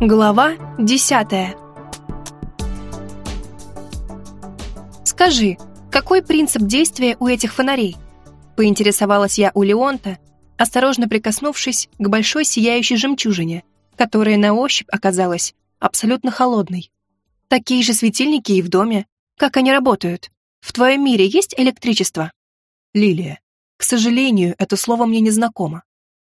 Глава десятая «Скажи, какой принцип действия у этих фонарей?» Поинтересовалась я у Леонта, осторожно прикоснувшись к большой сияющей жемчужине, которая на ощупь оказалась абсолютно холодной. «Такие же светильники и в доме. Как они работают? В твоем мире есть электричество?» «Лилия, к сожалению, это слово мне не знакомо.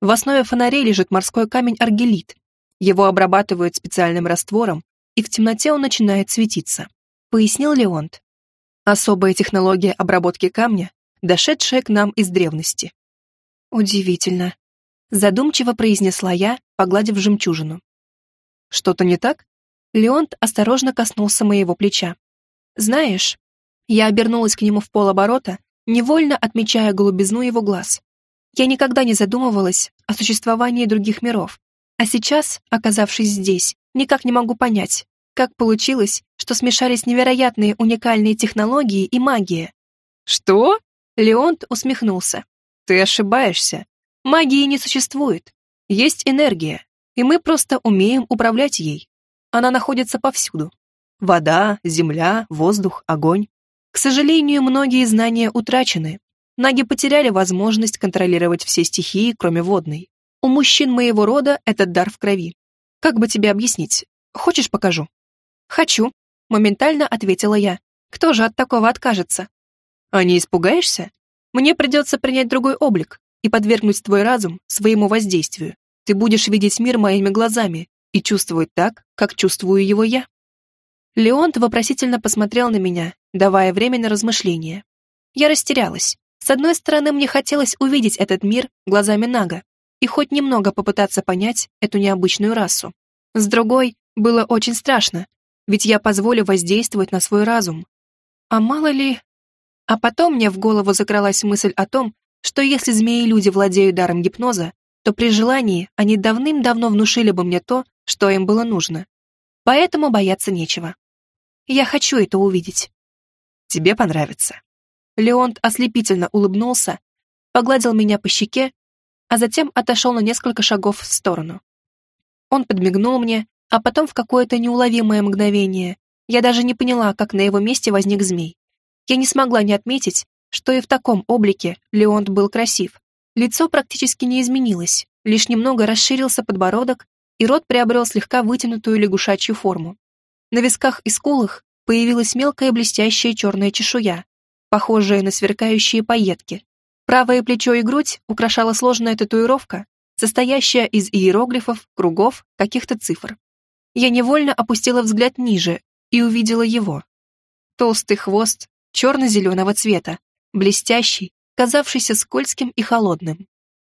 В основе фонарей лежит морской камень аргелит. Его обрабатывают специальным раствором, и в темноте он начинает светиться», — пояснил Леонт. Особая технология обработки камня, дошедшая к нам из древности. Удивительно. Задумчиво произнесла я, погладив жемчужину. Что-то не так? Леонт осторожно коснулся моего плеча. Знаешь, я обернулась к нему в полоборота, невольно отмечая голубизну его глаз. Я никогда не задумывалась о существовании других миров, а сейчас, оказавшись здесь, никак не могу понять, как получилось, что смешались невероятные уникальные технологии и магия? Что? Леонт усмехнулся. Ты ошибаешься. Магии не существует. Есть энергия, и мы просто умеем управлять ей. Она находится повсюду. Вода, земля, воздух, огонь. К сожалению, многие знания утрачены. Наги потеряли возможность контролировать все стихии, кроме водной. У мужчин моего рода этот дар в крови. Как бы тебе объяснить? Хочешь, покажу? «Хочу», — моментально ответила я. «Кто же от такого откажется?» «А не испугаешься? Мне придется принять другой облик и подвергнуть твой разум своему воздействию. Ты будешь видеть мир моими глазами и чувствовать так, как чувствую его я». Леонт вопросительно посмотрел на меня, давая время на размышления. Я растерялась. С одной стороны, мне хотелось увидеть этот мир глазами Нага и хоть немного попытаться понять эту необычную расу. С другой, было очень страшно, ведь я позволю воздействовать на свой разум. А мало ли... А потом мне в голову закралась мысль о том, что если змеи-люди владеют даром гипноза, то при желании они давным-давно внушили бы мне то, что им было нужно. Поэтому бояться нечего. Я хочу это увидеть. Тебе понравится. Леонт ослепительно улыбнулся, погладил меня по щеке, а затем отошел на несколько шагов в сторону. Он подмигнул мне, а потом в какое-то неуловимое мгновение я даже не поняла, как на его месте возник змей. Я не смогла не отметить, что и в таком облике Леонт был красив. Лицо практически не изменилось, лишь немного расширился подбородок, и рот приобрел слегка вытянутую лягушачью форму. На висках и скулах появилась мелкая блестящая черная чешуя, похожая на сверкающие пайетки. Правое плечо и грудь украшала сложная татуировка, состоящая из иероглифов, кругов, каких-то цифр. Я невольно опустила взгляд ниже и увидела его. Толстый хвост черно-зеленого цвета, блестящий, казавшийся скользким и холодным.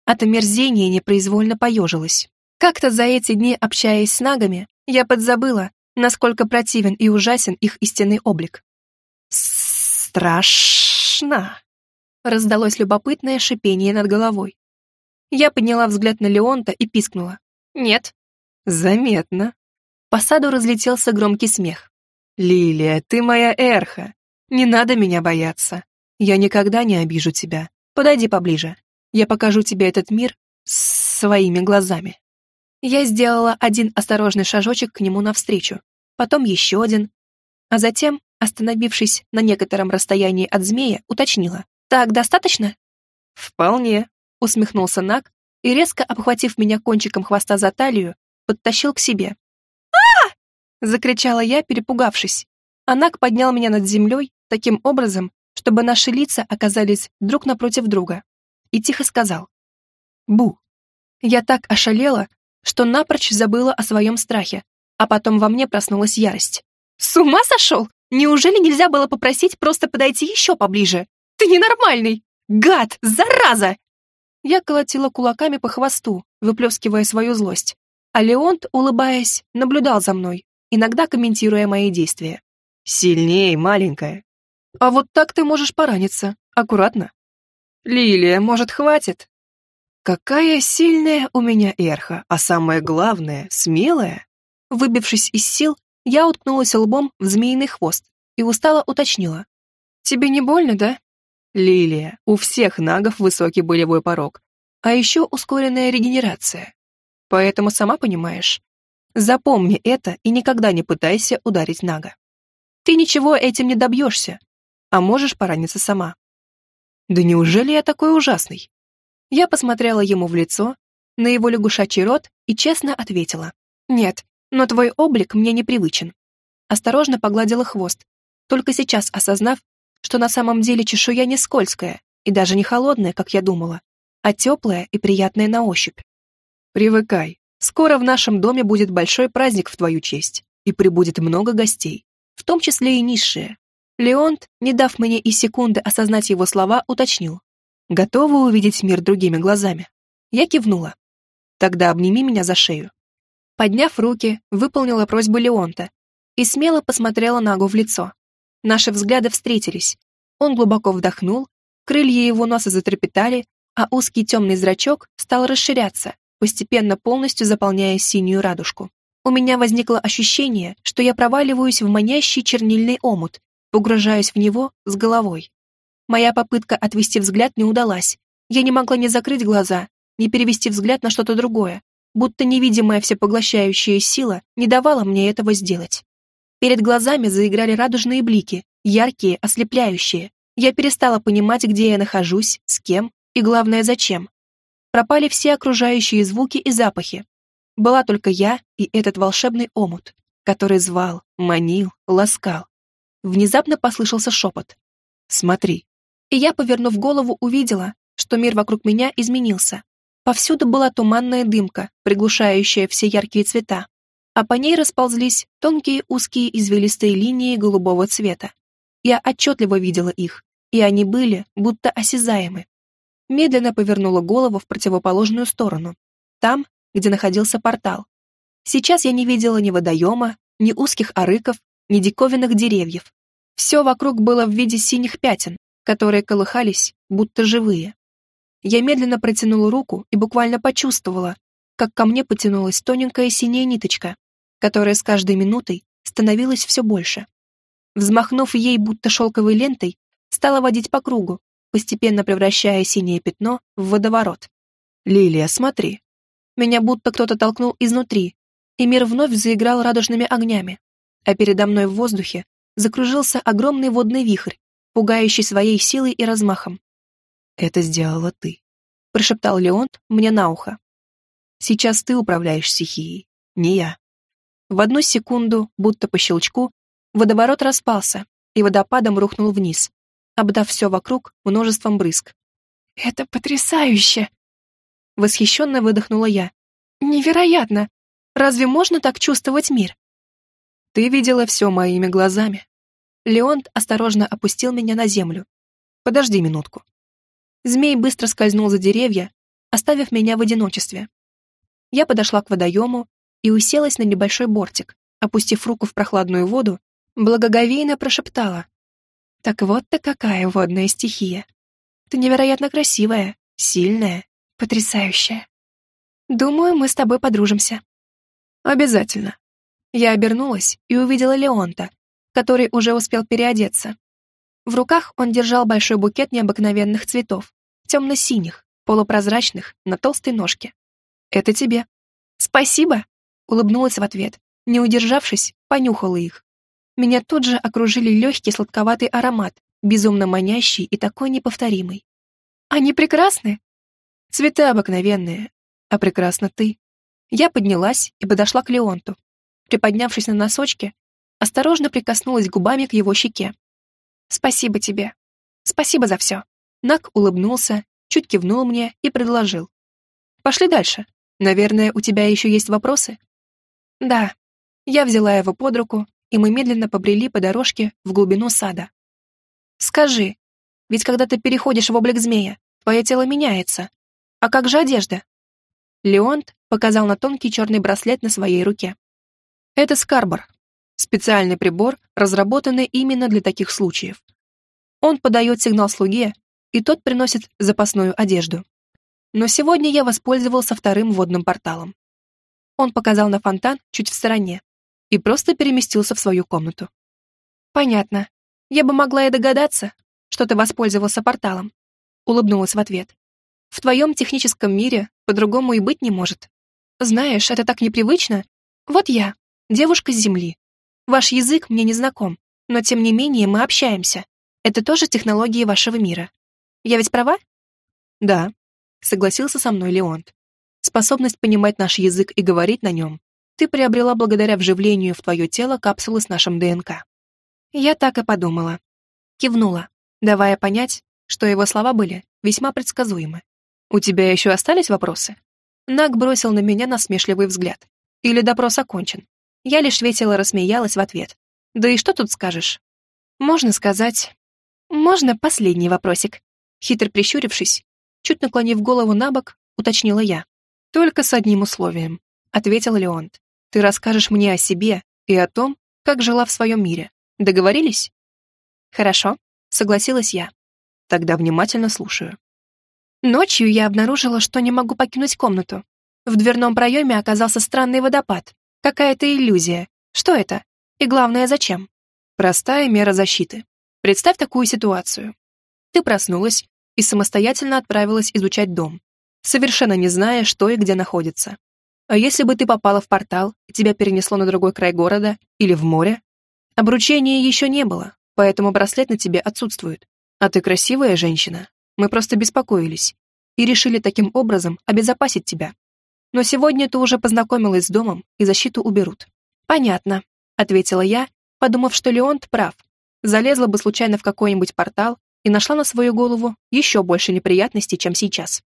От омерзения непроизвольно поежилась. Как-то за эти дни, общаясь с нагами, я подзабыла, насколько противен и ужасен их истинный облик. «Страшно!» Раздалось любопытное шипение над головой. Я подняла взгляд на Леонта и пискнула. «Нет». «Заметно», по саду разлетелся громкий смех. «Лилия, ты моя Эрха. Не надо меня бояться. Я никогда не обижу тебя. Подойди поближе. Я покажу тебе этот мир своими глазами». Я сделала один осторожный шажочек к нему навстречу, потом еще один, а затем, остановившись на некотором расстоянии от змея, уточнила. «Так достаточно?» «Вполне», — усмехнулся Нак и, резко обхватив меня кончиком хвоста за талию, подтащил к себе, Закричала я, перепугавшись. Анак поднял меня над землей таким образом, чтобы наши лица оказались друг напротив друга, и тихо сказал «Бу». Я так ошалела, что напрочь забыла о своем страхе, а потом во мне проснулась ярость. «С ума сошел? Неужели нельзя было попросить просто подойти еще поближе? Ненормальный! Гад! Зараза!» Я колотила кулаками по хвосту, выплескивая свою злость, а Леонт, улыбаясь, наблюдал за мной, иногда комментируя мои действия. «Сильнее, маленькая». «А вот так ты можешь пораниться. Аккуратно». «Лилия, может, хватит?» «Какая сильная у меня эрха, а самое главное, смелая». Выбившись из сил, я уткнулась лбом в змеиный хвост и устало уточнила. «Тебе не больно, да?» «Лилия, у всех нагов высокий болевой порог, а еще ускоренная регенерация. Поэтому, сама понимаешь, Запомни это и никогда не пытайся ударить Нага. Ты ничего этим не добьешься, а можешь пораниться сама. Да неужели я такой ужасный? Я посмотрела ему в лицо, на его лягушачий рот и честно ответила. Нет, но твой облик мне непривычен. Осторожно погладила хвост, только сейчас осознав, что на самом деле чешуя не скользкая и даже не холодная, как я думала, а теплая и приятная на ощупь. Привыкай, скоро в нашем доме будет большой праздник в твою честь, и прибудет много гостей, в том числе и низшие. Леонт, не дав мне и секунды осознать его слова, уточнил. Готова увидеть мир другими глазами? Я кивнула. Тогда обними меня за шею. Подняв руки, выполнила просьбу Леонта и смело посмотрела Нагу в лицо. Наши взгляды встретились. Он глубоко вдохнул, крылья его носа затрепетали, а узкий темный зрачок стал расширяться, постепенно полностью заполняя синюю радужку. У меня возникло ощущение, что я проваливаюсь в манящий чернильный омут, погружаюсь в него с головой. Моя попытка отвести взгляд не удалась. Я не могла ни закрыть глаза, ни перевести взгляд на что-то другое, будто невидимая всепоглощающая сила не давала мне этого сделать. Перед глазами заиграли радужные блики, яркие, ослепляющие. Я перестала понимать, где я нахожусь, с кем и, главное, зачем. Пропали все окружающие звуки и запахи. Была только я и этот волшебный омут, который звал, манил, ласкал. Внезапно послышался шепот. «Смотри». И я, повернув голову, увидела, что мир вокруг меня изменился. Повсюду была туманная дымка, приглушающая все яркие цвета, а по ней расползлись тонкие узкие извилистые линии голубого цвета. Я отчетливо видела их, и они были будто осязаемы. Медленно повернула голову в противоположную сторону, там, где находился портал. Сейчас я не видела ни водоема, ни узких арыков, ни диковинных деревьев. Все вокруг было в виде синих пятен, которые колыхались, будто живые. Я медленно протянула руку и буквально почувствовала, как ко мне потянулась тоненькая синяя ниточка, которая с каждой минутой становилась все больше. Взмахнув ей будто шелковой лентой, стала водить по кругу, постепенно превращая синее пятно в водоворот. «Лилия, смотри!» Меня будто кто-то толкнул изнутри, и мир вновь заиграл радужными огнями, а передо мной в воздухе закружился огромный водный вихрь, пугающий своей силой и размахом. «Это сделала ты», — прошептал Леонт мне на ухо. «Сейчас ты управляешь стихией, не я». В одну секунду, будто по щелчку, водоворот распался и водопадом рухнул вниз, обдав все вокруг множеством брызг. «Это потрясающе!» Восхищенно выдохнула я. «Невероятно! Разве можно так чувствовать мир?» «Ты видела все моими глазами». Леонт осторожно опустил меня на землю. «Подожди минутку». Змей быстро скользнул за деревья, оставив меня в одиночестве. Я подошла к водоему и уселась на небольшой бортик, опустив руку в прохладную воду, благоговейно прошептала. «Так вот ты какая водная стихия. Ты невероятно красивая, сильная, потрясающая. Думаю, мы с тобой подружимся». «Обязательно». Я обернулась и увидела Леонта, который уже успел переодеться. В руках он держал большой букет необыкновенных цветов, темно-синих, полупрозрачных, на толстой ножке. «Это тебе». «Спасибо», — улыбнулась в ответ. Не удержавшись, понюхала их. Меня тут же окружили легкий сладковатый аромат, безумно манящий и такой неповторимый. «Они прекрасны?» «Цветы обыкновенные, а прекрасна ты». Я поднялась и подошла к Леонту. Приподнявшись на носочки, осторожно прикоснулась губами к его щеке. «Спасибо тебе. Спасибо за все». Нак улыбнулся, чуть кивнул мне и предложил. «Пошли дальше. Наверное, у тебя еще есть вопросы?» «Да». Я взяла его под руку, и мы медленно побрели по дорожке в глубину сада. «Скажи, ведь когда ты переходишь в облик змея, твое тело меняется. А как же одежда?» Леонт показал на тонкий черный браслет на своей руке. «Это скарбор, специальный прибор, разработанный именно для таких случаев. Он подает сигнал слуге, и тот приносит запасную одежду. Но сегодня я воспользовался вторым водным порталом. Он показал на фонтан чуть в стороне и просто переместился в свою комнату. «Понятно. Я бы могла и догадаться, что ты воспользовался порталом», улыбнулась в ответ. «В твоем техническом мире по-другому и быть не может. Знаешь, это так непривычно Вот я, девушка с Земли. Ваш язык мне не знаком, но тем не менее мы общаемся. Это тоже технологии вашего мира. Я ведь права? Да, согласился со мной Леонт. Способность понимать наш язык и говорить на нем ты приобрела благодаря вживлению в твое тело капсулы с нашим ДНК. Я так и подумала. Кивнула, давая понять, что его слова были весьма предсказуемы. «У тебя еще остались вопросы?» Наг бросил на меня насмешливый взгляд. «Или допрос окончен?» Я лишь весело рассмеялась в ответ. «Да и что тут скажешь?» «Можно сказать...» «Можно последний вопросик?» Хитро прищурившись, чуть наклонив голову на бок, уточнила я. «Только с одним условием», — ответил Леонт. «Ты расскажешь мне о себе и о том, как жила в своем мире. Договорились?» «Хорошо», — согласилась я. «Тогда внимательно слушаю». Ночью я обнаружила, что не могу покинуть комнату. В дверном проеме оказался странный водопад. Какая-то иллюзия. Что это? И главное, зачем? Простая мера защиты. Представь такую ситуацию. Ты проснулась и самостоятельно отправилась изучать дом, совершенно не зная, что и где находится. А если бы ты попала в портал, и тебя перенесло на другой край города или в море? Обручения еще не было, поэтому браслет на тебе отсутствует. А ты красивая женщина. Мы просто беспокоились и решили таким образом обезопасить тебя. Но сегодня ты уже познакомилась с домом, и защиту уберут. Понятно, ответила я, подумав, что Леонт прав. Залезла бы случайно в какой-нибудь портал и нашла на свою голову еще больше неприятностей, чем сейчас.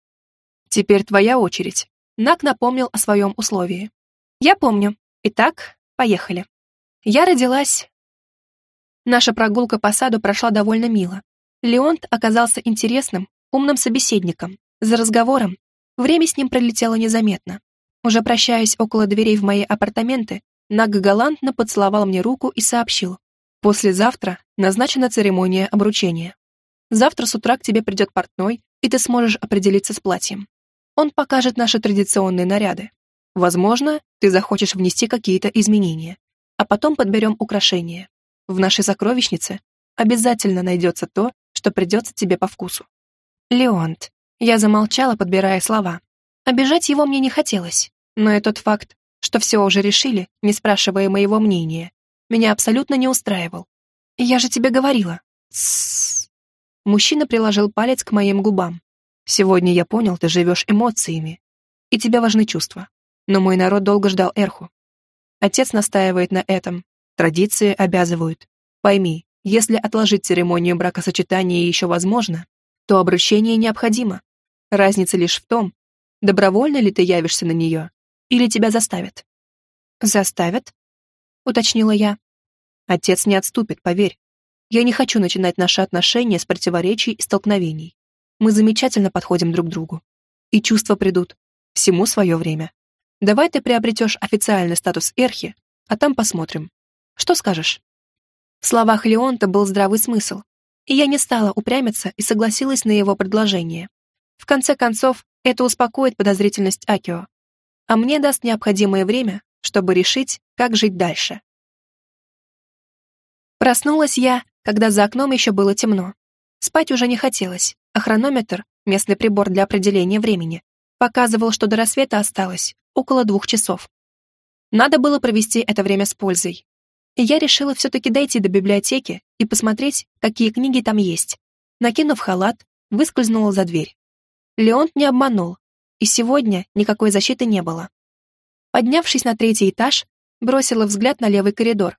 Теперь твоя очередь. Нак напомнил о своем условии. Я помню. Итак, поехали. Я родилась... Наша прогулка по саду прошла довольно мило. Леонт оказался интересным, умным собеседником. За разговором время с ним пролетело незаметно. Уже прощаясь около дверей в мои апартаменты, Наг галантно поцеловал мне руку и сообщил. «Послезавтра назначена церемония обручения. Завтра с утра к тебе придет портной, и ты сможешь определиться с платьем. Он покажет наши традиционные наряды. Возможно, ты захочешь внести какие-то изменения, а потом подберем украшения. В нашей сокровищнице обязательно найдется то, что придется тебе по вкусу. Леонт. Я замолчала, подбирая слова. Обижать его мне не хотелось, но и тот факт, что все уже решили, не спрашивая моего мнения, меня абсолютно не устраивал. Я же тебе говорила. Мужчина приложил палец к моим губам. «Сегодня я понял, ты живешь эмоциями, и тебе важны чувства. Но мой народ долго ждал Эрху. Отец настаивает на этом, традиции обязывают. Пойми, если отложить церемонию бракосочетания еще возможно, то обручение необходимо. Разница лишь в том, добровольно ли ты явишься на нее, или тебя заставят». «Заставят?» — уточнила я. «Отец не отступит, поверь. Я не хочу начинать наши отношения с противоречий и столкновений. Мы замечательно подходим друг другу. И чувства придут. Всему свое время. Давай ты приобретешь официальный статус Эрхи, а там посмотрим. Что скажешь?» В словах Леонта был здравый смысл, и я не стала упрямиться и согласилась на его предложение. В конце концов, это успокоит подозрительность Акио, а мне даст необходимое время, чтобы решить, как жить дальше. Проснулась я, когда за окном еще было темно. Спать уже не хотелось, а хронометр, местный прибор для определения времени, показывал, что до рассвета осталось около двух часов. Надо было провести это время с пользой. И я решила все-таки дойти до библиотеки и посмотреть, какие книги там есть. Накинув халат, выскользнула за дверь. Леонт не обманул, и сегодня никакой защиты не было. Поднявшись на третий этаж, бросила взгляд на левый коридор.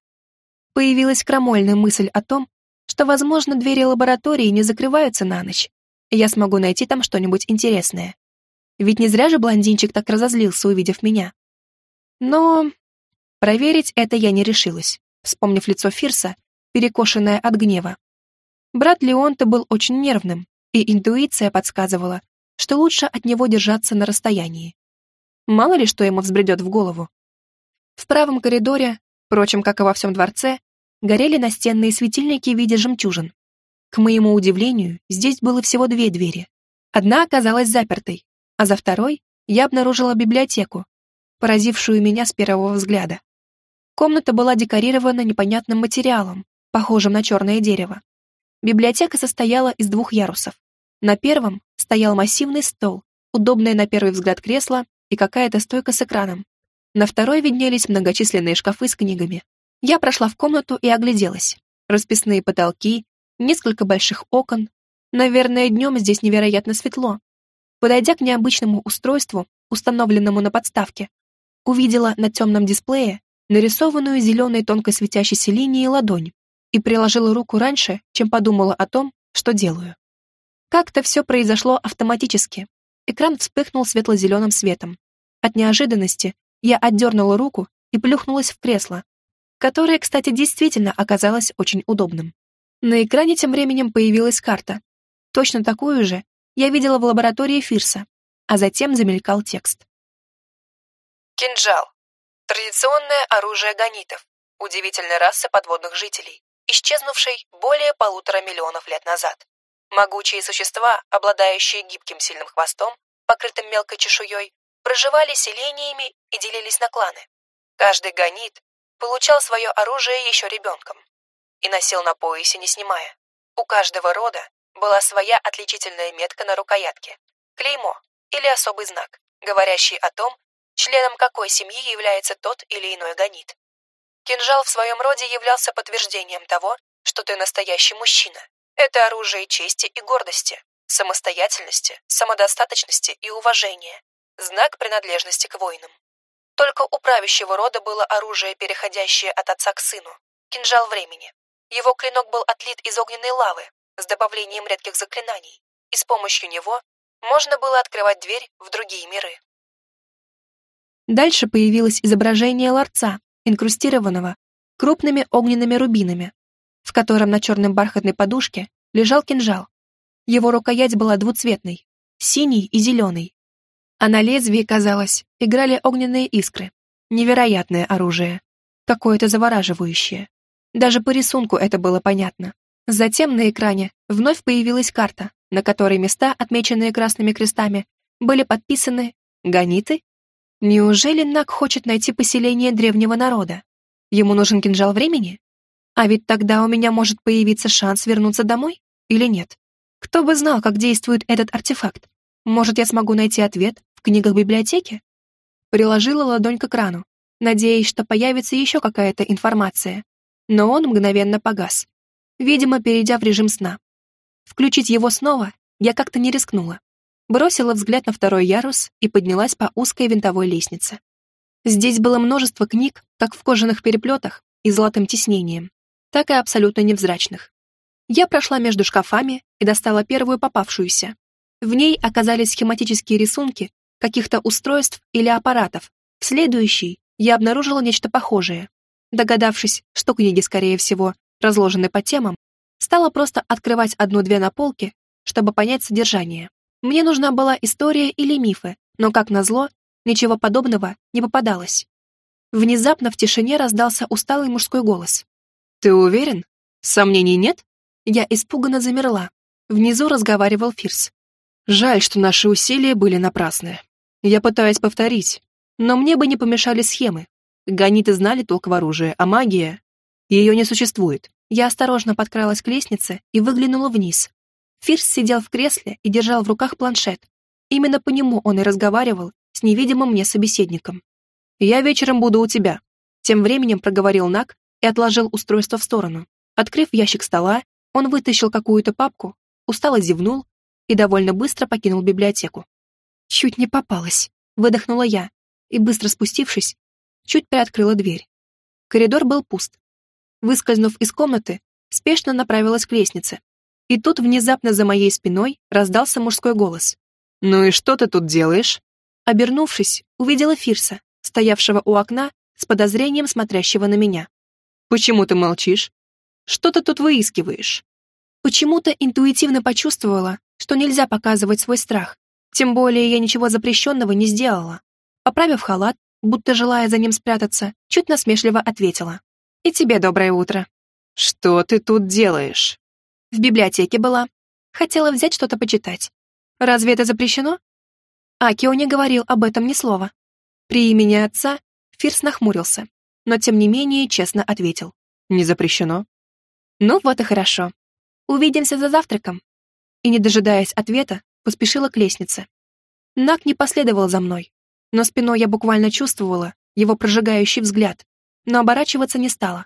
Появилась крамольная мысль о том, что, возможно, двери лаборатории не закрываются на ночь, я смогу найти там что-нибудь интересное. Ведь не зря же блондинчик так разозлился, увидев меня. Но проверить это я не решилась, вспомнив лицо Фирса, перекошенное от гнева. Брат Леонта был очень нервным, и интуиция подсказывала, что лучше от него держаться на расстоянии. Мало ли, что ему взбредет в голову. В правом коридоре, впрочем, как и во всем дворце, горели настенные светильники в виде жемчужин. К моему удивлению, здесь было всего две двери. Одна оказалась запертой, а за второй я обнаружила библиотеку, поразившую меня с первого взгляда. Комната была декорирована непонятным материалом, похожим на черное дерево. Библиотека состояла из двух ярусов. На первом стоял массивный стол, удобное на первый взгляд кресло и какая-то стойка с экраном. На второй виднелись многочисленные шкафы с книгами. Я прошла в комнату и огляделась. Расписные потолки, несколько больших окон. Наверное, днем здесь невероятно светло. Подойдя к необычному устройству, установленному на подставке, увидела на темном дисплее нарисованную зеленой тонко светящейся линией ладонь и приложила руку раньше, чем подумала о том, что делаю. Как-то все произошло автоматически. Экран вспыхнул светло-зеленым светом. От неожиданности я отдернула руку и плюхнулась в кресло, которое, кстати, действительно оказалось очень удобным. На экране тем временем появилась карта. Точно такую же я видела в лаборатории Фирса, а затем замелькал текст. Кинжал. Традиционное оружие ганитов, удивительной расы подводных жителей, исчезнувшей более полутора миллионов лет назад. Могучие существа, обладающие гибким сильным хвостом, покрытым мелкой чешуей, проживали селениями и делились на кланы. Каждый ганит получал свое оружие еще ребенком и носил на поясе, не снимая. У каждого рода была своя отличительная метка на рукоятке, клеймо или особый знак, говорящий о том, членом какой семьи является тот или иной ганит. Кинжал в своем роде являлся подтверждением того, что ты настоящий мужчина. Это оружие чести и гордости, самостоятельности, самодостаточности и уважения, знак принадлежности к воинам. Только у правящего рода было оружие, переходящее от отца к сыну, кинжал времени. Его клинок был отлит из огненной лавы с добавлением редких заклинаний, и с помощью него можно было открывать дверь в другие миры. Дальше появилось изображение ларца, инкрустированного крупными огненными рубинами, в котором на черной бархатной подушке лежал кинжал. Его рукоять была двуцветной, синий и зеленый, а на лезвии, казалось, играли огненные искры. Невероятное оружие. Какое-то завораживающее. Даже по рисунку это было понятно. Затем на экране вновь появилась карта, на которой места, отмеченные красными крестами, были подписаны «Ганиты?» Неужели Нак хочет найти поселение древнего народа? Ему нужен кинжал времени? А ведь тогда у меня может появиться шанс вернуться домой? Или нет? Кто бы знал, как действует этот артефакт? Может, я смогу найти ответ в книгах библиотеки? Приложила ладонь к экрану, надеясь, что появится еще какая-то информация. Но он мгновенно погас, видимо, перейдя в режим сна. Включить его снова я как-то не рискнула. Бросила взгляд на второй ярус и поднялась по узкой винтовой лестнице. Здесь было множество книг, как в кожаных переплетах и золотым тиснением, так и абсолютно невзрачных. Я прошла между шкафами и достала первую попавшуюся, в ней оказались схематические рисунки каких-то устройств или аппаратов. В следующей я обнаружила нечто похожее. Догадавшись, что книги, скорее всего, разложены по темам, стала просто открывать одну-две на полке, чтобы понять содержание. Мне нужна была история или мифы, но, как назло, ничего подобного не попадалось. Внезапно в тишине раздался усталый мужской голос. «Ты уверен? Сомнений нет?» Я испуганно замерла. Внизу разговаривал Фирс. Жаль, что наши усилия были напрасны. Я пытаюсь повторить, но мне бы не помешали схемы. Ганиты знали толк в оружии, а магия... Ее не существует. Я осторожно подкралась к лестнице и выглянула вниз. Фирс сидел в кресле и держал в руках планшет. Именно по нему он и разговаривал с невидимым мне собеседником. «Я вечером буду у тебя», — тем временем проговорил Нак и отложил устройство в сторону. Открыв ящик стола, он вытащил какую-то папку, устало зевнул и довольно быстро покинул библиотеку. Чуть не попалась, выдохнула я и, быстро спустившись, чуть приоткрыла дверь. Коридор был пуст. Выскользнув из комнаты, спешно направилась к лестнице. И тут внезапно за моей спиной раздался мужской голос. «Ну и что ты тут делаешь?» Обернувшись, увидела Фирса, стоявшего у окна с подозрением смотрящего на меня. «Почему ты молчишь? Что ты тут выискиваешь?» Почему-то интуитивно почувствовала, что нельзя показывать свой страх. Тем более я ничего запрещенного не сделала. Поправив халат, будто желая за ним спрятаться, чуть насмешливо ответила. «И тебе доброе утро». «Что ты тут делаешь?» В библиотеке была. Хотела взять что-то почитать. Разве это запрещено? Акио не говорил об этом ни слова. При имени отца Фирс нахмурился, но тем не менее честно ответил. «Не запрещено». «Ну вот и хорошо. Увидимся за завтраком и, не дожидаясь ответа, поспешила к лестнице. Нак не последовал за мной, но спиной я буквально чувствовала, его прожигающий взгляд, но оборачиваться не стала.